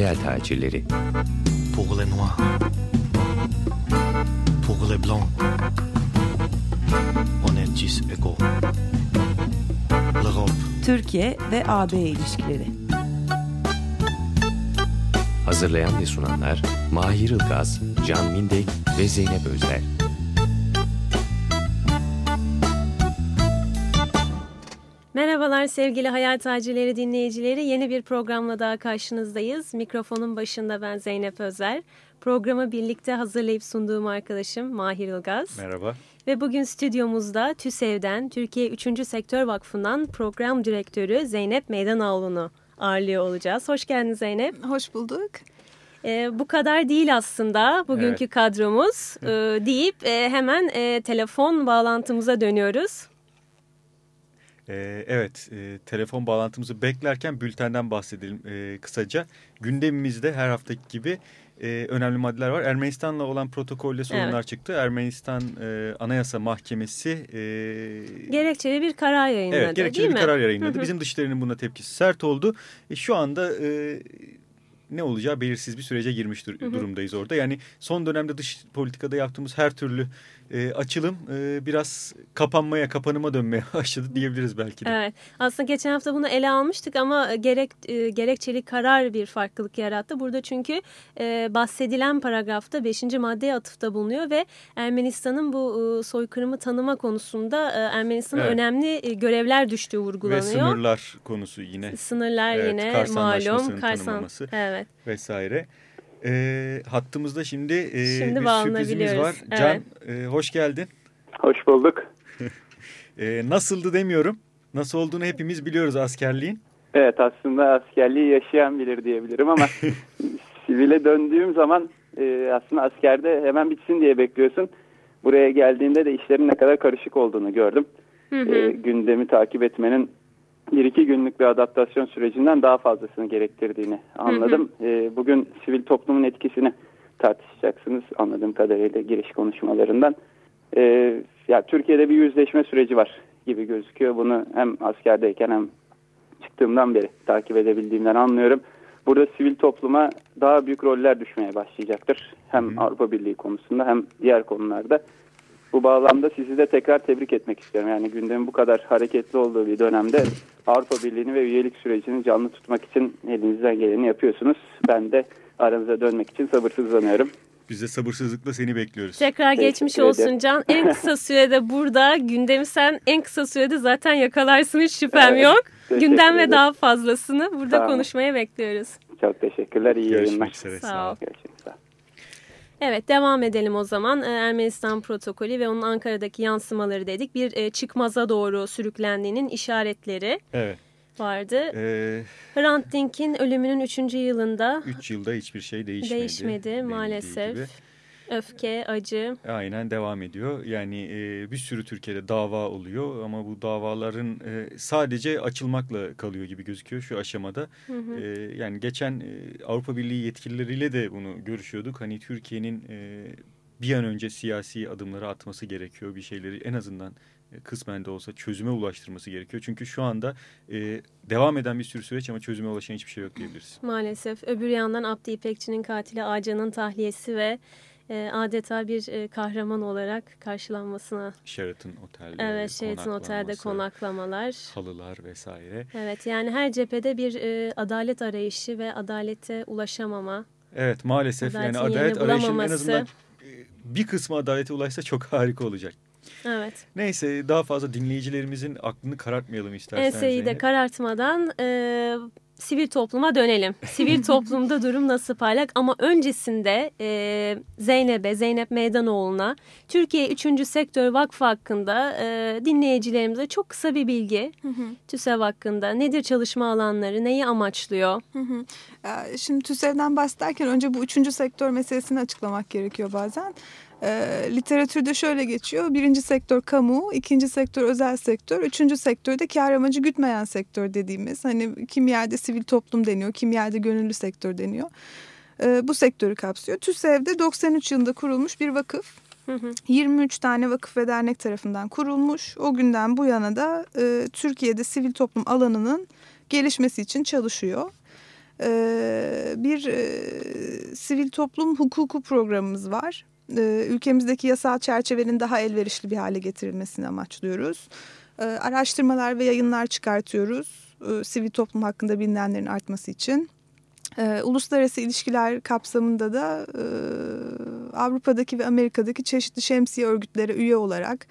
hayal tacirleri. Pour les noirs, pour les blancs, on est tous égaux. Türkiye ve AB ilişkileri. Hazırlayan ve sunanlar Mahir Ilgaz, Can Mindek ve Zeynep Özler. Merhabalar sevgili Hayal Tacirleri dinleyicileri. Yeni bir programla daha karşınızdayız. Mikrofonun başında ben Zeynep Özer. Programı birlikte hazırlayıp sunduğum arkadaşım Mahir Ilgaz. Merhaba. Ve bugün stüdyomuzda TÜSEV'den, Türkiye 3. Sektör Vakfı'ndan program direktörü Zeynep Meydanoğlu'nu ağırlıyor olacağız. Hoş geldin Zeynep. Hoş bulduk. Ee, bu kadar değil aslında bugünkü Evet. kadromuz ee, deyip e, hemen e, telefon bağlantımıza dönüyoruz. Ee, evet, e, telefon bağlantımızı beklerken bültenden bahsedelim e, kısaca. Gündemimizde her haftaki gibi e, önemli maddeler var. Ermenistan'la olan protokolle sorunlar Evet. çıktı. Ermenistan e, Anayasa Mahkemesi e, Gerekçeli bir karar yayınladı evet, gerekçeli bir mi? karar yayınladı. Hı hı. Bizim dışişlerinin buna tepkisi sert oldu. E, şu anda e, ne olacağı belirsiz bir sürece girmiş dur- Hı hı. durumdayız orada. Yani son dönemde dış politikada yaptığımız her türlü e, açılım e, biraz kapanmaya, kapanıma dönmeye başladı diyebiliriz belki de. Evet. Aslında geçen hafta bunu ele almıştık ama gerek e, gerekçeli karar bir farklılık yarattı. Burada çünkü e, bahsedilen paragrafta 5. maddeye atıfta bulunuyor ve Ermenistan'ın bu e, soykırımı tanıma konusunda e, Ermenistan'a Evet. önemli e, görevler düştüğü vurgulanıyor. Ve sınırlar konusu yine Sınırlar Evet, yine Kars malum. Tanınmaması. Evet. vesaire. E, hattımızda şimdi, e, Şimdi bir sürprizimiz var. Can e, hoş geldin. Hoş bulduk. E, nasıldı demiyorum. Nasıl olduğunu hepimiz biliyoruz askerliğin. Evet aslında askerliği yaşayan bilir diyebilirim ama sivile döndüğüm zaman e, aslında askerde hemen bitsin diye bekliyorsun. Buraya geldiğinde de işlerin ne kadar karışık olduğunu gördüm. Hı hı. E, gündemi takip etmenin bir iki günlük bir adaptasyon sürecinden daha fazlasını gerektirdiğini anladım. E, bugün sivil toplumun etkisini tartışacaksınız anladığım kadarıyla giriş konuşmalarından. E, ya Türkiye'de bir yüzleşme süreci var gibi gözüküyor. Bunu hem askerdeyken hem çıktığımdan beri takip edebildiğimden anlıyorum. Burada sivil topluma daha büyük roller düşmeye başlayacaktır. Hem Avrupa Birliği konusunda hem diğer konularda. Bu bağlamda sizi de tekrar tebrik etmek istiyorum. Yani gündemin bu kadar hareketli olduğu bir dönemde Avrupa Birliği'ni ve üyelik sürecini canlı tutmak için elinizden geleni yapıyorsunuz. Ben de aranıza dönmek için sabırsızlanıyorum. Biz de sabırsızlıkla seni bekliyoruz. Tekrar Teşekkür geçmiş ederim. olsun Can. En kısa sürede burada gündemi sen en kısa sürede zaten yakalarsın hiç şüphem Evet, yok. teşekkür Gündem ve daha fazlasını burada Tamam. konuşmaya bekliyoruz. Çok teşekkürler. İyi yayınlar. Görüşmek üzere. Sağ ol. Görüşmek üzere. Evet devam edelim o zaman. Ee, Ermenistan protokolü ve onun Ankara'daki yansımaları dedik. Bir e, çıkmaza doğru sürüklendiğinin işaretleri Evet. vardı. E, Hrant Dink'in ölümünün 3. yılında üç yılda hiçbir şey değişmedi. değişmedi maalesef. gibi. Öfke, acı. Aynen devam ediyor. Yani e, bir sürü Türkiye'de dava oluyor ama bu davaların e, sadece açılmakla kalıyor gibi gözüküyor şu aşamada. Hı hı. E, yani geçen e, Avrupa Birliği yetkilileriyle de bunu görüşüyorduk. Hani Türkiye'nin e, bir an önce siyasi adımları atması gerekiyor. Bir şeyleri en azından e, kısmen de olsa çözüme ulaştırması gerekiyor. Çünkü şu anda e, devam eden bir sürü süreç ama çözüme ulaşan hiçbir şey yok diyebiliriz. Maalesef. Öbür yandan Abdi İpekçi'nin katili Ağca'nın tahliyesi ve e, adeta bir e, kahraman olarak karşılanmasına. Sheraton Otel'de Evet, Sheraton Otel'de konaklamalar. halılar vesaire. Evet, yani her cephede bir e, adalet arayışı ve adalete ulaşamama. Evet maalesef yani adalet arayışının en azından bir kısmı adalete ulaşsa çok harika olacak. Evet. Neyse daha fazla dinleyicilerimizin aklını karartmayalım istersen. Enseyi de karartmadan e, sivil topluma dönelim. Sivil toplumda durum nasıl parlak ama öncesinde e, Zeynep'e, Zeynep Meydanoğlu'na Türkiye 3. Sektör Vakfı hakkında e, dinleyicilerimize çok kısa bir bilgi. TÜSEV hakkında nedir çalışma alanları, neyi amaçlıyor? Hı hı. Ee, Şimdi TÜSEV'den bahsederken önce bu üçüncü sektör meselesini açıklamak gerekiyor bazen. E, literatürde şöyle geçiyor. Birinci sektör kamu, ikinci sektör özel sektör, üçüncü sektörde kar amacı gütmeyen sektör dediğimiz. Hani kim yerde sivil toplum deniyor, kim yerde gönüllü sektör deniyor. E, bu sektörü kapsıyor. TÜSEV'de 93 yılında kurulmuş bir vakıf. Hı hı. 23 tane vakıf ve dernek tarafından kurulmuş. O günden bu yana da e, Türkiye'de sivil toplum alanının gelişmesi için çalışıyor. e, bir e, sivil toplum hukuku programımız var. E, ülkemizdeki yasal çerçevenin daha elverişli bir hale getirilmesini amaçlıyoruz. E, araştırmalar ve yayınlar çıkartıyoruz. E, sivil toplum hakkında bilinenlerin artması için. E, uluslararası ilişkiler kapsamında da e, Avrupa'daki ve Amerika'daki çeşitli şemsiye örgütlere üye olarak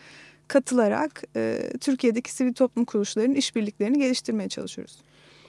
katılarak e, Türkiye'deki sivil toplum kuruluşlarının işbirliklerini geliştirmeye çalışıyoruz.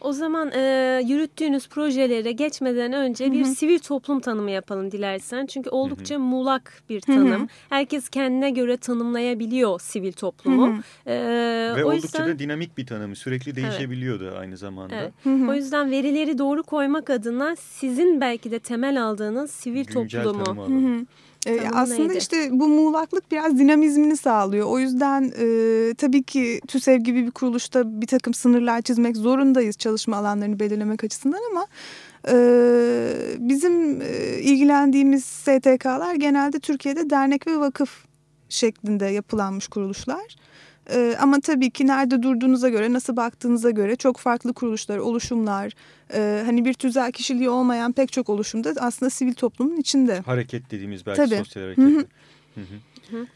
O zaman e, yürüttüğünüz projelere geçmeden önce Hı -hı. bir sivil toplum tanımı yapalım dilersen. Çünkü oldukça Hı -hı. muğlak bir tanım. Hı -hı. Herkes kendine göre tanımlayabiliyor sivil toplumu. Hı -hı. E, Ve o oldukça yüzden... da dinamik bir tanım. Sürekli değişebiliyordu evet. aynı zamanda. Evet. Hı -hı. O yüzden verileri doğru koymak adına sizin belki de temel aldığınız sivil Güncel toplumu. Hı -hı. Ee, aslında neydi? işte bu muğlaklık biraz dinamizmini sağlıyor. O yüzden e, tabii ki TÜSEV gibi bir kuruluşta bir takım sınırlar çizmek zorundayız çalışma alanlarını belirlemek açısından ama e, bizim e, ilgilendiğimiz STK'lar genelde Türkiye'de dernek ve vakıf şeklinde yapılanmış kuruluşlar. Ee, ama tabii ki nerede durduğunuza göre, nasıl baktığınıza göre çok farklı kuruluşlar, oluşumlar, e, hani bir tüzel kişiliği olmayan pek çok oluşumda aslında sivil toplumun içinde. Hareket dediğimiz belki tabii. sosyal hareket. Hı -hı. Hı -hı.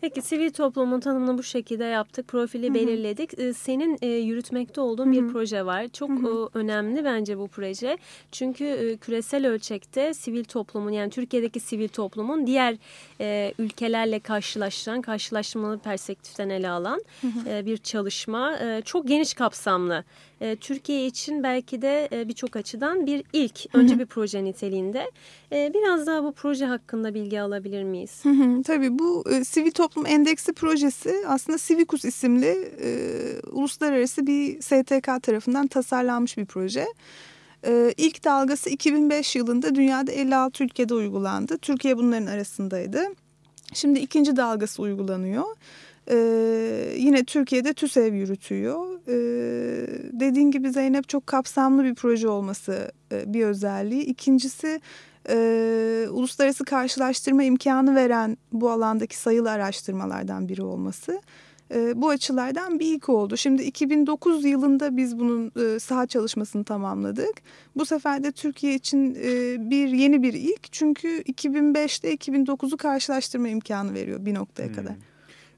Peki sivil toplumun tanımını bu şekilde yaptık. Profili Hı -hı. belirledik. Ee, senin e, yürütmekte olduğun Hı -hı. bir proje var. Çok Hı -hı. Önemli bence bu proje. Çünkü e, küresel ölçekte sivil toplumun yani Türkiye'deki sivil toplumun diğer e, ülkelerle karşılaştıran, karşılaştırmalı perspektiften ele alan Hı -hı. Bir çalışma. Çok geniş kapsamlı e, Türkiye için belki de e, birçok açıdan bir ilk. Önce hı hı. bir proje niteliğinde. E, biraz daha bu proje hakkında bilgi alabilir miyiz? Hı hı. Tabii bu e, Sivil Toplum Endeksi projesi aslında Civikus isimli e, uluslararası bir STK tarafından tasarlanmış bir proje. Ee, ilk dalgası 2005 yılında dünyada 56 ülkede uygulandı. Türkiye bunların arasındaydı. Şimdi ikinci dalgası uygulanıyor. Ee, yine Türkiye'de TÜSEV yürütüyor. Ee, dediğin gibi Zeynep çok kapsamlı bir proje olması e, bir özelliği. İkincisi e, uluslararası karşılaştırma imkanı veren bu alandaki sayılı araştırmalardan biri olması. E, bu açılardan bir ilk oldu. Şimdi 2009 yılında biz bunun e, saha çalışmasını tamamladık. Bu sefer de Türkiye için e, bir yeni bir ilk. Çünkü 2005'te 2009'u karşılaştırma imkanı veriyor bir noktaya hmm. kadar.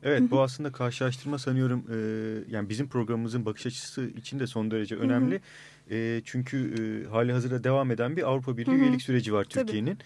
Evet bu aslında karşılaştırma sanıyorum e, yani bizim programımızın bakış açısı için de son derece önemli. E, çünkü e, hali hazırda devam eden bir Avrupa Birliği üyelik süreci var Türkiye'nin.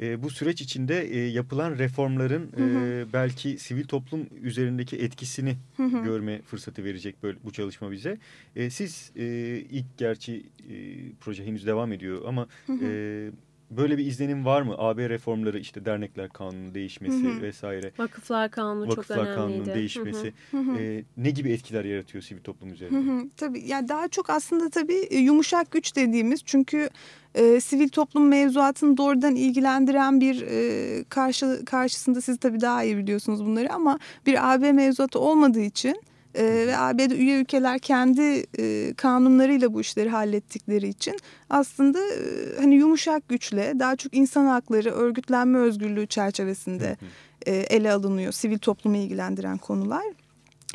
E, bu süreç içinde e, yapılan reformların hı hı. E, belki sivil toplum üzerindeki etkisini hı hı. görme fırsatı verecek böyle bu çalışma bize. E, siz e, ilk gerçi e, proje henüz devam ediyor ama hı hı. E, Böyle bir izlenim var mı? AB reformları işte dernekler kanunu değişmesi hı hı. vesaire. Vakıflar kanunu Vakıflar çok önemliydi. kanunun değişmesi. Hı hı. E, ne gibi etkiler yaratıyor sivil toplum üzerinde? Hı hı. Tabii yani daha çok aslında tabii e, yumuşak güç dediğimiz çünkü e, sivil toplum mevzuatını doğrudan ilgilendiren bir e, karşı karşısında siz tabii daha iyi biliyorsunuz bunları ama bir AB mevzuatı olmadığı için e, ve ABD üye ülkeler kendi e, kanunlarıyla bu işleri hallettikleri için aslında e, hani yumuşak güçle daha çok insan hakları, örgütlenme özgürlüğü çerçevesinde e, ele alınıyor sivil toplumu ilgilendiren konular.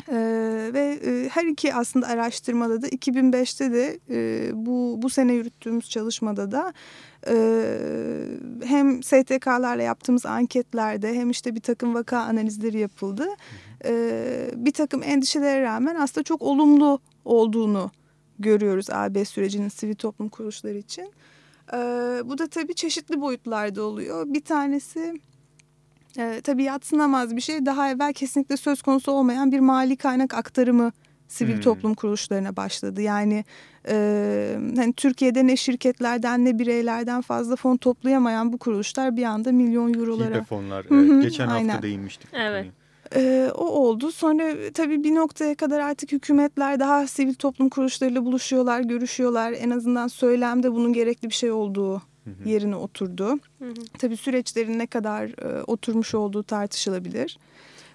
Ee, ve e, her iki aslında araştırmada da 2005'te de e, bu bu sene yürüttüğümüz çalışmada da e, hem STK'larla yaptığımız anketlerde hem işte bir takım vaka analizleri yapıldı. E, bir takım endişelere rağmen aslında çok olumlu olduğunu görüyoruz AB sürecinin sivil toplum kuruluşları için. E, bu da tabii çeşitli boyutlarda oluyor. Bir tanesi e, tabii yatsınamaz bir şey. Daha evvel kesinlikle söz konusu olmayan bir mali kaynak aktarımı sivil hmm. toplum kuruluşlarına başladı. Yani e, hani Türkiye'de ne şirketlerden ne bireylerden fazla fon toplayamayan bu kuruluşlar bir anda milyon eurolara. Hibe fonlar. Evet, geçen Aynen. hafta değinmiştik. Evet. Ee, o oldu. Sonra tabii bir noktaya kadar artık hükümetler daha sivil toplum kuruluşlarıyla buluşuyorlar, görüşüyorlar. En azından söylemde bunun gerekli bir şey olduğu hı yerine oturdu. Hı hı. Tabii süreçlerin ne kadar e, oturmuş olduğu tartışılabilir.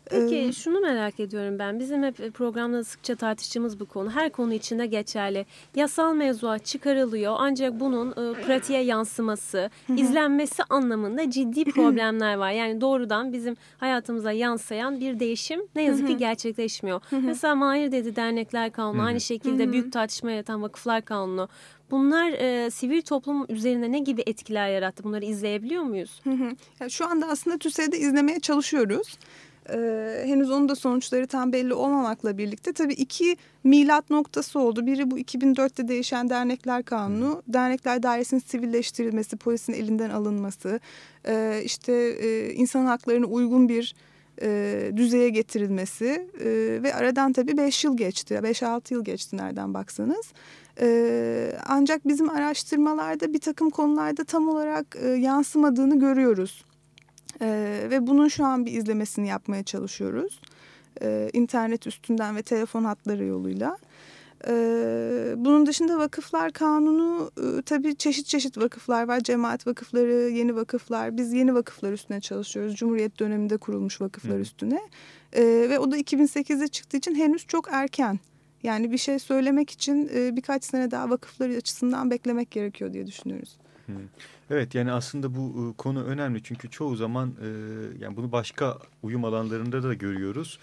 Peki Ee, şunu merak ediyorum ben. Bizim hep programda sıkça tartıştığımız bu konu. Her konu içinde geçerli. Yasal mevzuat çıkarılıyor ancak bunun e, pratiğe yansıması, izlenmesi anlamında ciddi problemler var. Yani doğrudan bizim hayatımıza yansıyan bir değişim ne yazık ki gerçekleşmiyor. Mesela Mahir dedi dernekler kanunu, aynı şekilde büyük tartışma yaratan vakıflar kanunu. Bunlar e, sivil toplum üzerine ne gibi etkiler yarattı? Bunları izleyebiliyor muyuz? Hı hı. Ya şu anda aslında TÜSE'de izlemeye çalışıyoruz. Ee, henüz onun da sonuçları tam belli olmamakla birlikte tabii iki milat noktası oldu. Biri bu 2004'te değişen dernekler kanunu, dernekler dairesinin sivilleştirilmesi, polisin elinden alınması, e, işte e, insan haklarına uygun bir e, düzeye getirilmesi e, ve aradan tabii 5 yıl geçti, 5-6 yıl geçti nereden baksanız. E, ancak bizim araştırmalarda bir takım konularda tam olarak e, yansımadığını görüyoruz. Ee, ve bunun şu an bir izlemesini yapmaya çalışıyoruz. Ee, internet üstünden ve telefon hatları yoluyla. Ee, bunun dışında vakıflar kanunu e, tabii çeşit çeşit vakıflar var. Cemaat vakıfları, yeni vakıflar. Biz yeni vakıflar üstüne çalışıyoruz. Cumhuriyet döneminde kurulmuş vakıflar Hı. üstüne. Ee, ve o da 2008'de çıktığı için henüz çok erken. Yani bir şey söylemek için e, birkaç sene daha vakıfları açısından beklemek gerekiyor diye düşünüyoruz. Hı. Evet yani aslında bu konu önemli çünkü çoğu zaman yani bunu başka uyum alanlarında da görüyoruz.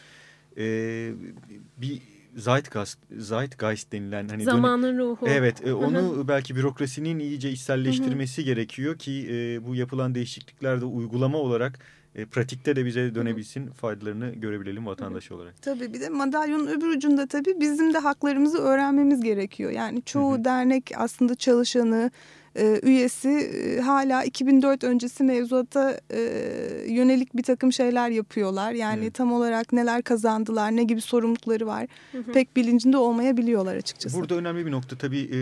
Bir Zeitgeist, Zeitgeist denilen hani Zamanın ruhu. Evet, e, hı. onu belki bürokrasinin iyice içselleştirmesi gerekiyor ki e, bu yapılan değişiklikler de uygulama olarak e, pratikte de bize dönebilsin, faydalarını görebilelim vatandaş olarak. Tabii bir de madalyonun öbür ucunda tabii bizim de haklarımızı öğrenmemiz gerekiyor. Yani çoğu Hı hı. dernek aslında çalışanı, e, üyesi e, hala 2004 öncesi mevzuata e, yönelik bir takım şeyler yapıyorlar. Yani Evet. tam olarak neler kazandılar, ne gibi sorumlulukları var Hı hı. pek bilincinde olmayabiliyorlar açıkçası. Burada önemli bir nokta tabii e,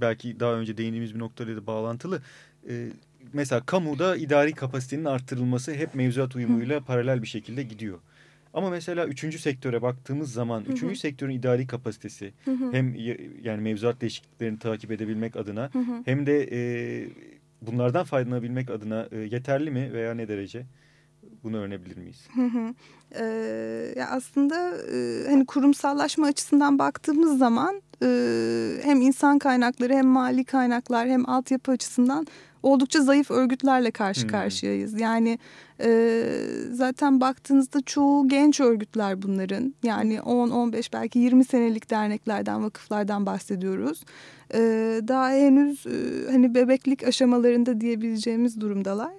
belki daha önce değindiğimiz bir noktayla da bağlantılı. E, mesela kamuda idari kapasitenin arttırılması hep mevzuat uyumuyla paralel bir şekilde gidiyor. Ama mesela üçüncü sektöre baktığımız zaman Hı hı. üçüncü sektörün idari kapasitesi Hı hı, hem yani mevzuat değişikliklerini takip edebilmek adına hı hı. hem de e, bunlardan faydalanabilmek adına e, yeterli mi veya ne derece? Bunu öğrenebilir miyiz? Hı hı. Ee, ya aslında e, hani kurumsallaşma açısından baktığımız zaman e, hem insan kaynakları hem mali kaynaklar hem altyapı açısından oldukça zayıf örgütlerle karşı Hmm. karşıyayız. Yani e, zaten baktığınızda çoğu genç örgütler bunların. Yani 10-15 belki 20 senelik derneklerden, vakıflardan bahsediyoruz. E, daha henüz e, hani bebeklik aşamalarında diyebileceğimiz durumdalar.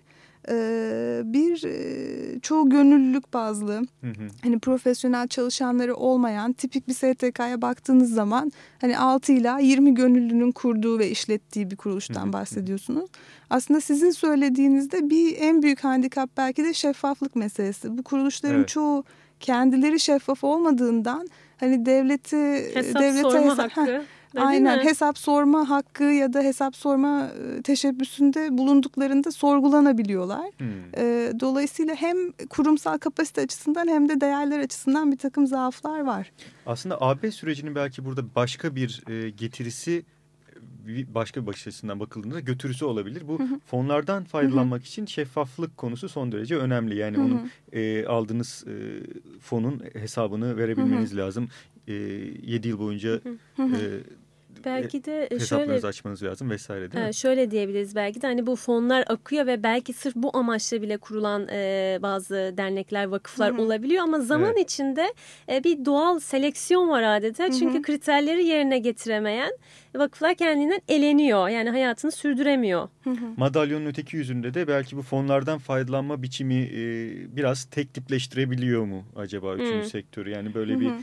E, bir e, çoğu gönüllülük bazlı Hı hı. hani profesyonel çalışanları olmayan tipik bir STK'ya baktığınız zaman hani 6 ila 20 gönüllünün kurduğu ve işlettiği bir kuruluştan hı. bahsediyorsunuz. Aslında sizin söylediğinizde bir en büyük handikap belki de şeffaflık meselesi. Bu kuruluşların Evet. çoğu kendileri şeffaf olmadığından hani devleti Hesap devlete sorma hesa- hakkı. Heh, Değil Aynen mi? hesap sorma hakkı ya da hesap sorma teşebbüsünde bulunduklarında sorgulanabiliyorlar. Hmm. E, Dolayısıyla hem kurumsal kapasite açısından hem de değerler açısından bir takım zaaflar var. Aslında AB sürecinin belki burada başka bir e, getirisi başka bir bakış açısından bakıldığında götürüsü olabilir. Bu fonlardan faydalanmak için şeffaflık konusu son derece önemli. Yani Hı hı. onun e, aldığınız e, fonun hesabını verebilmeniz lazım. E, 7 yıl boyunca Hı hı. e, Belki de şöyle hesaplarınızı açmanız lazım vesaire değil mi? Şöyle diyebiliriz belki de hani bu fonlar akıyor ve belki sırf bu amaçla bile kurulan e, bazı dernekler, vakıflar Hı hı. olabiliyor ama zaman Evet. içinde e, bir doğal seleksiyon var adeta. Hı hı. Çünkü kriterleri yerine getiremeyen vakıflar kendinden eleniyor. Yani hayatını sürdüremiyor. Hı hı. Madalyonun öteki yüzünde de belki bu fonlardan faydalanma biçimi e, biraz tek tipleştirebiliyor mu acaba üçüncü Hı. sektörü? Yani böyle Hı bir hı. e,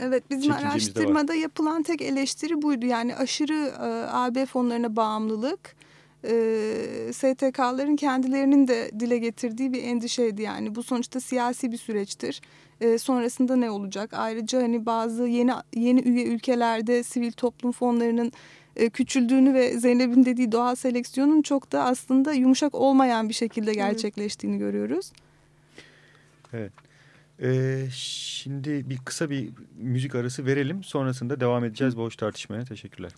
Evet bizim araştırmada yapılan tek eleştiri buydu. Yani aşırı e, AB fonlarına bağımlılık e, STK'ların kendilerinin de dile getirdiği bir endişeydi. Yani bu sonuçta siyasi bir süreçtir. E, sonrasında ne olacak? Ayrıca hani bazı yeni yeni üye ülkelerde sivil toplum fonlarının e, küçüldüğünü ve Zeynep'in dediği doğal seleksiyonun çok da aslında yumuşak olmayan bir şekilde gerçekleştiğini görüyoruz. Evet. Ee, şimdi bir kısa bir müzik arası verelim. Sonrasında devam edeceğiz boş tartışmaya. Teşekkürler.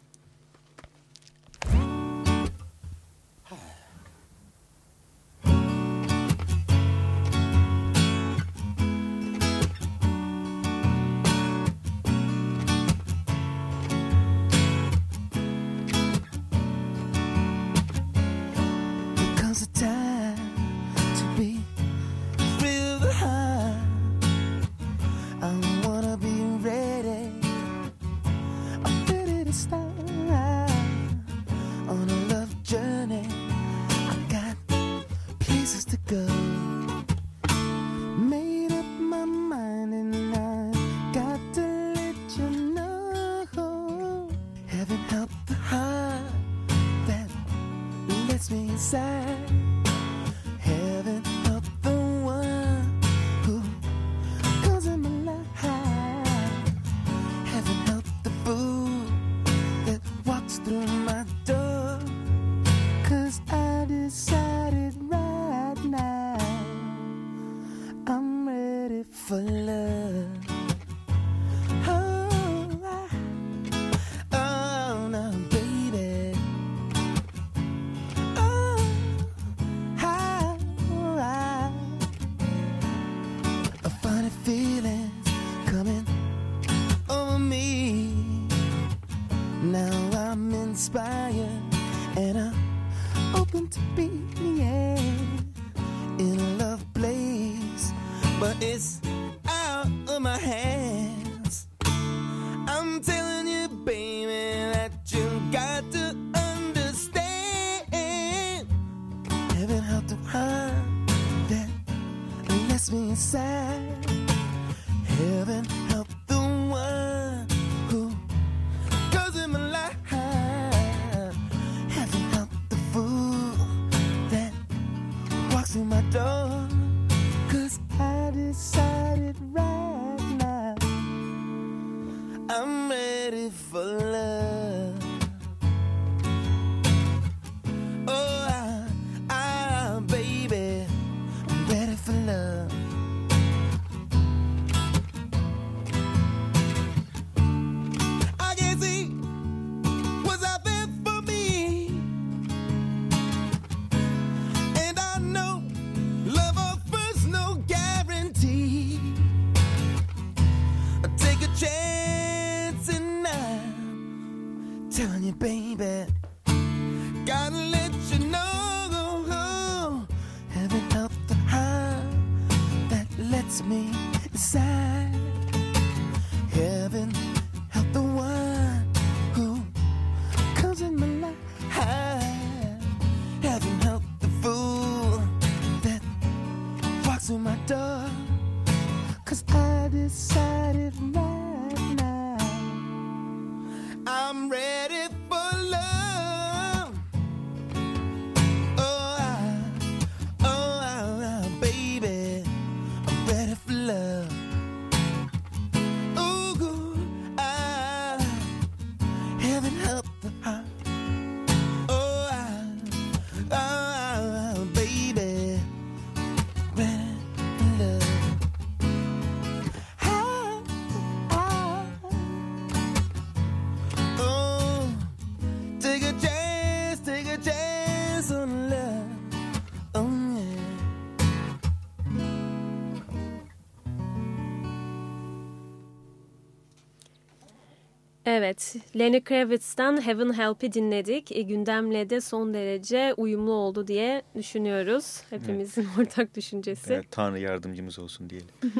Evet, Lenny Kravitz'ten Heaven Help'i dinledik. E, gündemle de son derece uyumlu oldu diye düşünüyoruz. Hepimizin ortak düşüncesi. Evet, Tanrı yardımcımız olsun diyelim.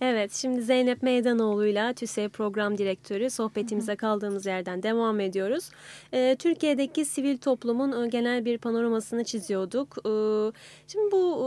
Evet, şimdi Zeynep Meydanoğlu'yla TÜSE Program Direktörü sohbetimize kaldığımız yerden devam ediyoruz. Ee, Türkiye'deki sivil toplumun e, genel bir panoramasını çiziyorduk. Ee, şimdi bu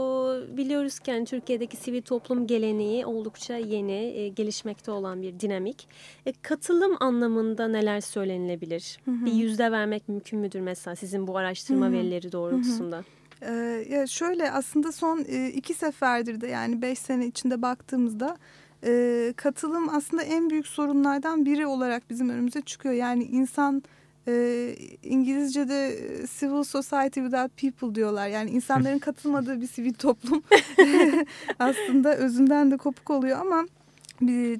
e, biliyoruz ki yani Türkiye'deki sivil toplum geleneği oldukça yeni, e, gelişmekte olan bir dinamik. E, katılım anlamında neler söylenilebilir? Bir yüzde vermek mümkün müdür mesela sizin bu araştırma verileri doğrultusunda? Ee, ya şöyle aslında son e, iki seferdir de yani beş sene içinde baktığımızda e, katılım aslında en büyük sorunlardan biri olarak bizim önümüze çıkıyor. Yani insan e, İngilizce'de e, civil society without people diyorlar. Yani insanların katılmadığı bir sivil toplum aslında özünden de kopuk oluyor ama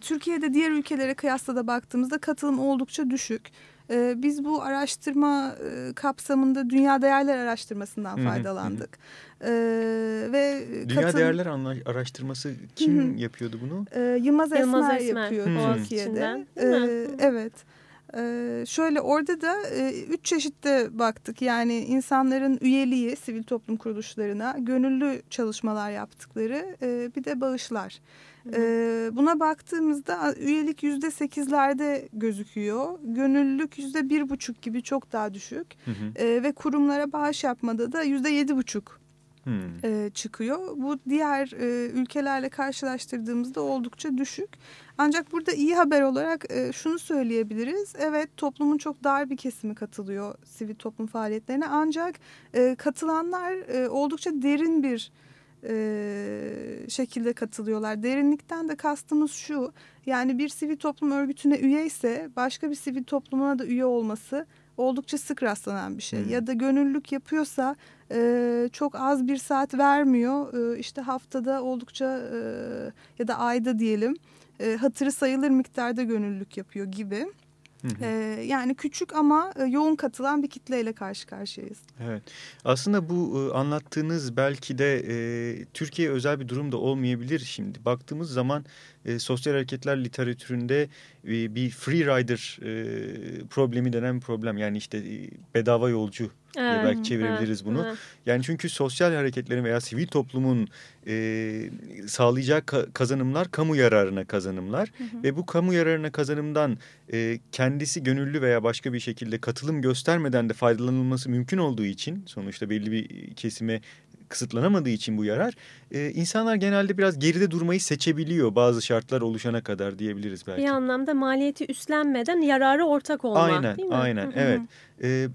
Türkiye'de diğer ülkelere kıyasla da baktığımızda katılım oldukça düşük. E, Biz bu araştırma e, kapsamında Dünya Değerler Araştırması'ndan Hı hı, faydalandık. E, ve Dünya katıl- Değerler Araştırması kim Hı hı. yapıyordu bunu? e, Yılmaz, Yılmaz Esmer, Esmer, yapıyor Hmm. Türkiye'de. Boğaziçi'nden, değil mi? E, evet. E, şöyle orada da e, üç çeşitte baktık. Yani insanların üyeliği sivil toplum kuruluşlarına, gönüllü çalışmalar yaptıkları, e, bir de bağışlar. E, buna baktığımızda üyelik yüzde sekizlerde gözüküyor. Gönüllülük yüzde bir buçuk gibi çok daha düşük. Hı hı. E, ve kurumlara bağış yapmada da yüzde yedi buçuk Hmm. e, çıkıyor. Bu diğer e, ülkelerle karşılaştırdığımızda oldukça düşük. Ancak burada iyi haber olarak e, şunu söyleyebiliriz. Evet toplumun çok dar bir kesimi katılıyor sivil toplum faaliyetlerine. Ancak e, katılanlar e, oldukça derin bir e, şekilde katılıyorlar. Derinlikten de kastımız şu. Yani bir sivil toplum örgütüne üye ise başka bir sivil toplumuna da üye olması oldukça sık rastlanan bir şey. Hmm. Ya da gönüllülük yapıyorsa e, çok az bir saat vermiyor. E, işte haftada oldukça e, ya da ayda diyelim e, hatırı sayılır miktarda gönüllülük yapıyor gibi. Hı hı. E, yani küçük ama e, yoğun katılan bir kitleyle karşı karşıyayız. Evet. Aslında bu e, anlattığınız belki de e, Türkiye özel bir durum da olmayabilir şimdi. Baktığımız zaman e, sosyal hareketler literatüründe e, bir free rider e, problemi denen bir problem. Yani işte e, bedava yolcu Evet, belki çevirebiliriz bunu. evet. Yani çünkü sosyal hareketlerin veya sivil toplumun e, sağlayacağı ka- kazanımlar kamu yararına kazanımlar. Ve bu kamu yararına kazanımdan e, kendisi gönüllü veya başka bir şekilde katılım göstermeden de faydalanılması mümkün olduğu için sonuçta belli bir kesime kısıtlanamadığı için bu yarar e, insanlar genelde biraz geride durmayı seçebiliyor bazı şartlar oluşana kadar diyebiliriz belki. Bir anlamda maliyeti üstlenmeden yararı ortak olmak Aynen, değil mi? aynen. Hı hı. Evet. Ee,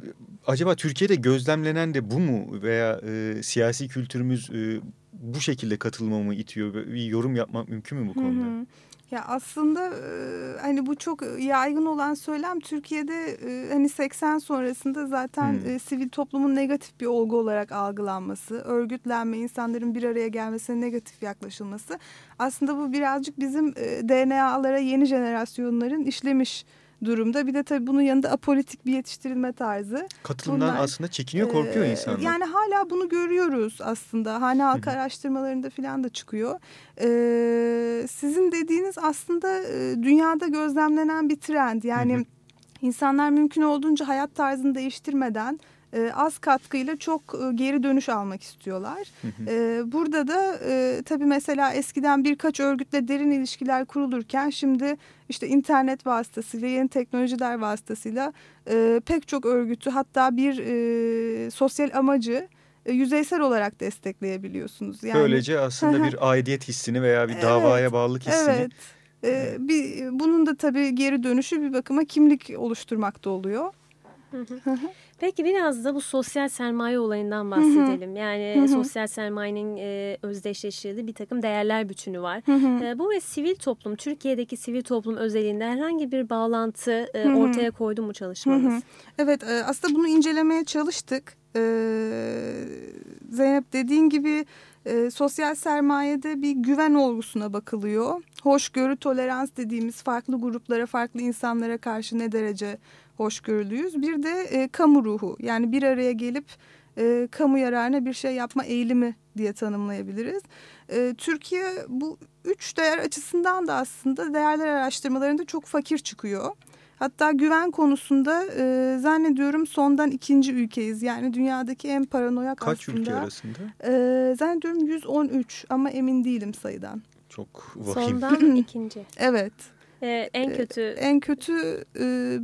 acaba Türkiye'de gözlemlenen de bu mu veya e, siyasi kültürümüz e, bu şekilde katılmamı itiyor? Bir yorum yapmak mümkün mü bu konuda? Hı hı. Ya aslında e, hani bu çok yaygın olan söylem Türkiye'de e, hani 80 sonrasında zaten Hmm. e, sivil toplumun negatif bir olgu olarak algılanması, örgütlenme, insanların bir araya gelmesine negatif yaklaşılması. Aslında bu birazcık bizim e, DNA'lara yeni jenerasyonların işlemiş durumda. Bir de tabii bunun yanında apolitik bir yetiştirilme tarzı. Katılımdan Bunlar, aslında çekiniyor, korkuyor Ee, insanlar. Yani hala bunu görüyoruz aslında. Hane halkı araştırmalarında falan da çıkıyor. Ee, sizin dediğiniz aslında e, dünyada gözlemlenen bir trend. Yani Hı hı. insanlar mümkün olduğunca hayat tarzını değiştirmeden e, az katkıyla çok e, geri dönüş almak istiyorlar. Hı hı. E, burada da e, tabii mesela eskiden birkaç örgütle derin ilişkiler kurulurken şimdi işte internet vasıtasıyla yeni teknolojiler vasıtasıyla e, pek çok örgütü hatta bir e, sosyal amacı yüzeysel olarak destekleyebiliyorsunuz. Yani, Böylece aslında bir aidiyet hissini veya bir Evet, davaya bağlılık hissini Evet. E, bir, bunun da tabii geri dönüşü bir bakıma kimlik oluşturmakta oluyor. Peki biraz da bu sosyal sermaye olayından bahsedelim. Yani Hı hı. sosyal sermayenin e, özdeşleştirdiği bir takım değerler bütünü var. Hı hı. E, bu ve sivil toplum, Türkiye'deki sivil toplum özelliğinde herhangi bir bağlantı e, Hı hı. ortaya koydu mu çalışmanız? Hı hı. Evet e, aslında bunu incelemeye çalıştık. E, Zeynep dediğin gibi e, sosyal sermayede bir güven olgusuna bakılıyor. Hoşgörü, tolerans dediğimiz farklı gruplara, farklı insanlara karşı ne derece hoşgörülüyüz. Bir de e, kamu ruhu yani bir araya gelip e, kamu yararına bir şey yapma eğilimi diye tanımlayabiliriz. E, Türkiye bu üç değer açısından da aslında değerler araştırmalarında çok fakir çıkıyor. Hatta güven konusunda e, zannediyorum sondan ikinci ülkeyiz. Yani dünyadaki en paranoyak kaç aslında. ülke arasında? E, zannediyorum 113 ama emin değilim sayıdan. Çok vahim. Sondan ikinci. Evet. E, en kötü. En kötü e,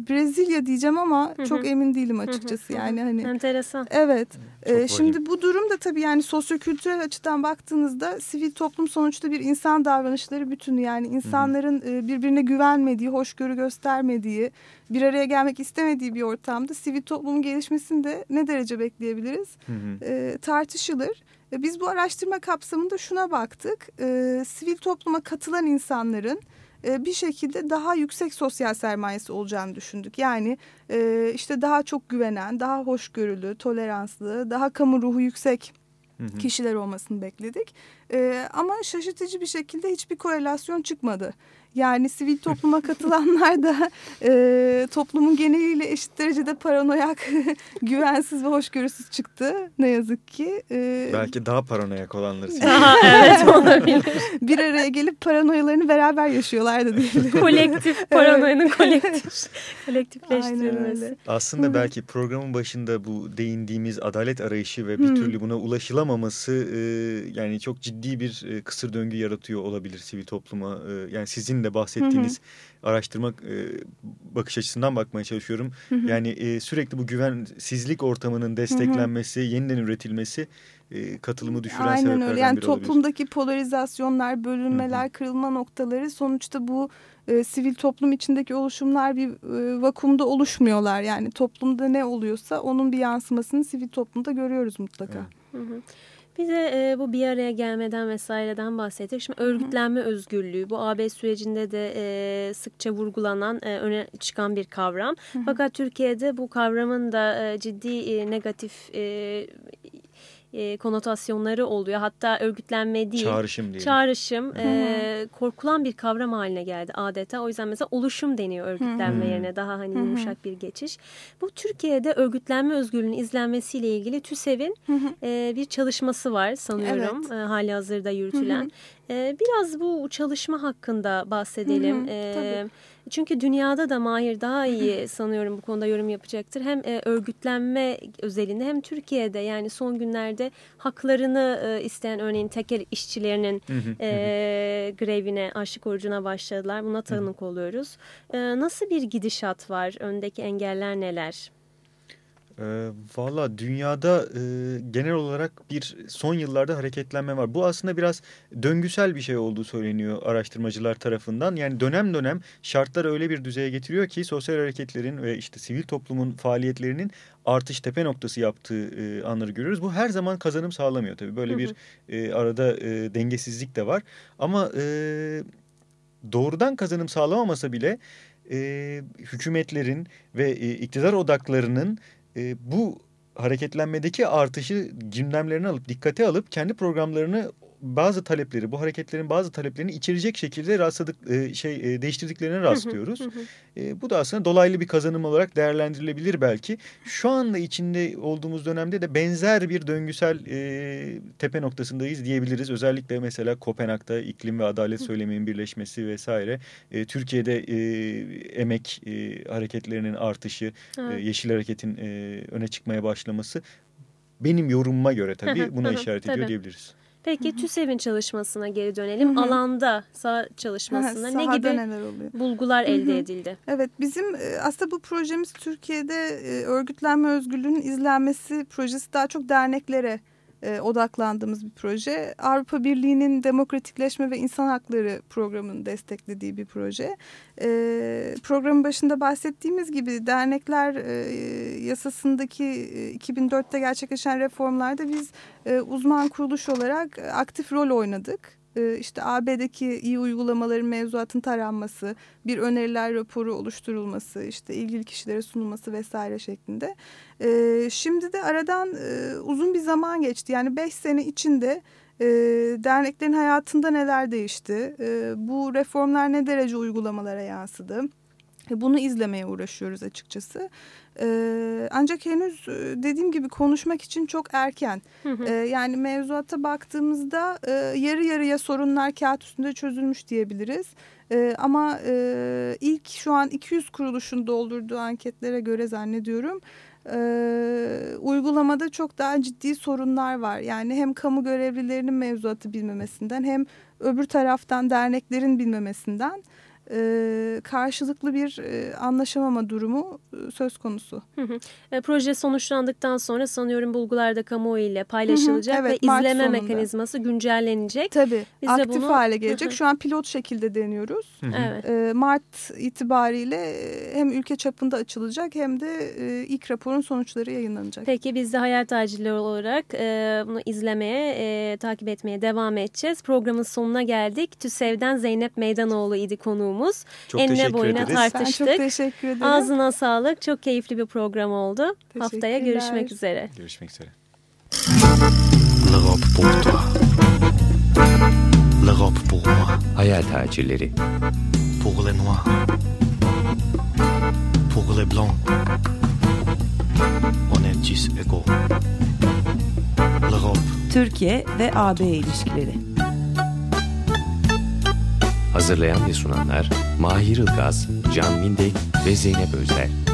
Brezilya diyeceğim ama Hı hı. çok emin değilim Hı hı, açıkçası. hı hı. Yani hani Enteresan. Evet. Çok Ee, vahim. şimdi bu durum da tabii yani sosyokültürel açıdan baktığınızda sivil toplum sonuçta bir insan davranışları bütünü. Yani insanların e, birbirine güvenmediği, hoşgörü göstermediği, bir araya gelmek istemediği bir ortamda sivil toplumun gelişmesini de ne derece bekleyebiliriz? Hı hı. e, tartışılır. E, Biz bu araştırma kapsamında şuna baktık. E, sivil topluma katılan insanların e, bir şekilde daha yüksek sosyal sermayesi olacağını düşündük. Yani e, işte daha çok güvenen, daha hoşgörülü, toleranslı, daha kamu ruhu yüksek Hı hı. kişiler olmasını bekledik. E, ama şaşırtıcı bir şekilde hiçbir korelasyon çıkmadı. Yani sivil topluma katılanlar da e, toplumun geneliyle eşit derecede paranoyak, güvensiz ve hoşgörüsüz çıktı ne yazık ki. E, Belki daha paranoyak olanları. Evet olabilir. bir araya gelip paranoyalarını beraber yaşıyorlardı diyebilirim. kolektif, paranoyanın kolektif, Aynen kolektifleştirilmesi. Aslında belki programın başında bu değindiğimiz adalet arayışı ve bir Hı. türlü buna ulaşılamaması e, yani çok ciddi bir e, kısır döngü yaratıyor olabilir sivil topluma. E, yani sizin de de bahsettiğiniz araştırma e, bakış açısından bakmaya çalışıyorum. Yani e, sürekli bu güvensizlik ortamının desteklenmesi, yeniden üretilmesi e, katılımı düşüren Aynen sebeplerden öyle. Yani biri olabilir. toplumdaki polarizasyonlar, bölünmeler, kırılma noktaları sonuçta bu e, sivil toplum içindeki oluşumlar bir e, vakumda oluşmuyorlar. Yani toplumda ne oluyorsa onun bir yansımasını sivil toplumda görüyoruz mutlaka. Evet. Hı hı. Bir de e, bu bir araya gelmeden vesaireden bahsettik. Şimdi örgütlenme özgürlüğü bu AB sürecinde de e, sıkça vurgulanan, e, öne çıkan bir kavram. Fakat Türkiye'de bu kavramın da e, ciddi e, negatif e, e, konotasyonları oluyor. Hatta örgütlenme değil. Çağrışım diyelim. Çağrışım e, korkulan bir kavram haline geldi adeta. O yüzden mesela oluşum deniyor örgütlenme Hı. yerine daha hani yumuşak bir geçiş. Bu Türkiye'de örgütlenme özgürlüğünün izlenmesiyle ilgili TÜSEV'in e, bir çalışması var sanıyorum Evet. e, hali hazırda yürütülen. E, biraz bu çalışma hakkında bahsedelim. Hı hı, E, tabii. Çünkü dünyada da Mahir daha iyi sanıyorum bu konuda yorum yapacaktır. Hem e, örgütlenme özelinde hem Türkiye'de yani son günlerde haklarını e, isteyen örneğin tekel işçilerinin e, grevine, açlık orucuna başladılar. Buna tanık oluyoruz. E, nasıl bir gidişat var? Öndeki engeller neler? E, Valla dünyada e, genel olarak bir son yıllarda hareketlenme var. Bu aslında biraz döngüsel bir şey olduğu söyleniyor araştırmacılar tarafından. Yani dönem dönem şartlar öyle bir düzeye getiriyor ki sosyal hareketlerin ve işte sivil toplumun faaliyetlerinin artış tepe noktası yaptığı e, anları görüyoruz. Bu her zaman kazanım sağlamıyor tabii. Böyle bir e, arada e, dengesizlik de var. Ama e, doğrudan kazanım sağlamamasa bile e, hükümetlerin ve e, iktidar odaklarının e, bu hareketlenmedeki artışı gündemlerine alıp dikkate alıp kendi programlarını bazı talepleri bu hareketlerin bazı taleplerini içerecek şekilde rastladık e, şey e, değiştirdiklerine rastlıyoruz. E, bu da aslında dolaylı bir kazanım olarak değerlendirilebilir belki. Şu anda içinde olduğumuz dönemde de benzer bir döngüsel e, tepe noktasındayız diyebiliriz. Özellikle mesela Kopenhag'da iklim ve adalet söyleminin birleşmesi vesaire. E, Türkiye'de e, emek e, hareketlerinin artışı, e. Yeşil Hareket'in e, öne çıkmaya başlaması benim yorumuma göre tabii buna işaret ediyor Tabii. diyebiliriz. Peki TÜSEV'in çalışmasına geri dönelim. Hı hı. Alanda saha çalışmasında ne gibi neler oluyor? bulgular Hı hı. elde edildi? Evet bizim e, aslında bu projemiz Türkiye'de e, örgütlenme özgürlüğünün izlenmesi projesi daha çok derneklere e, odaklandığımız bir proje. Avrupa Birliği'nin demokratikleşme ve insan hakları programını desteklediği bir proje. E, programın başında bahsettiğimiz gibi dernekler e, yasasındaki e, 2004'te gerçekleşen reformlarda biz e, uzman kuruluş olarak e, aktif rol oynadık. E, işte AB'deki iyi uygulamaların mevzuatın taranması, bir öneriler raporu oluşturulması, işte ilgili kişilere sunulması vesaire şeklinde. E, şimdi de aradan e, uzun bir zaman geçti. Yani beş sene içinde e, derneklerin hayatında neler değişti? Bu reformlar ne derece uygulamalara yansıdı? Bunu izlemeye uğraşıyoruz açıkçası. Ee, ancak henüz e, dediğim gibi konuşmak için çok erken. Ee, yani mevzuata baktığımızda e, yarı yarıya sorunlar kağıt üstünde çözülmüş diyebiliriz. Ee, ama e, ilk şu an 200 kuruluşun doldurduğu anketlere göre zannediyorum e, uygulamada çok daha ciddi sorunlar var. Yani hem kamu görevlilerinin mevzuatı bilmemesinden hem öbür taraftan derneklerin bilmemesinden e, karşılıklı bir e, anlaşamama durumu e, söz konusu. E, proje sonuçlandıktan sonra sanıyorum bulgular da kamuoyu ile paylaşılacak Hı hı, evet, ve Mart izleme sonunda. mekanizması güncellenecek. Tabii Biz de aktif bunu- hale Hı gelecek. hı. Şu an pilot şekilde deniyoruz. Evet. E, Mart itibariyle hem ülke çapında açılacak hem de e, ilk raporun sonuçları yayınlanacak. Peki biz de hayal tacirleri olarak e, bunu izlemeye, e, takip etmeye devam edeceğiz. Programın sonuna geldik. TÜSEV'den Zeynep Meydanoğlu idi konuğumuz. Çok Enine teşekkür boyuna ederiz. Ben tartıştık. çok teşekkür ederim. Ağzına sağlık. Çok keyifli bir program oldu. Haftaya görüşmek üzere. Görüşmek üzere. L'Europe pour toi. L'Europe pour moi. Hayal tacirleri. Pour les noirs. Pour les blancs. On est tous égaux. L'Europe. Türkiye ve AB ilişkileri. Hazırlayan ve sunanlar Mahir Ilgaz, Can Mindek ve Zeynep Özler.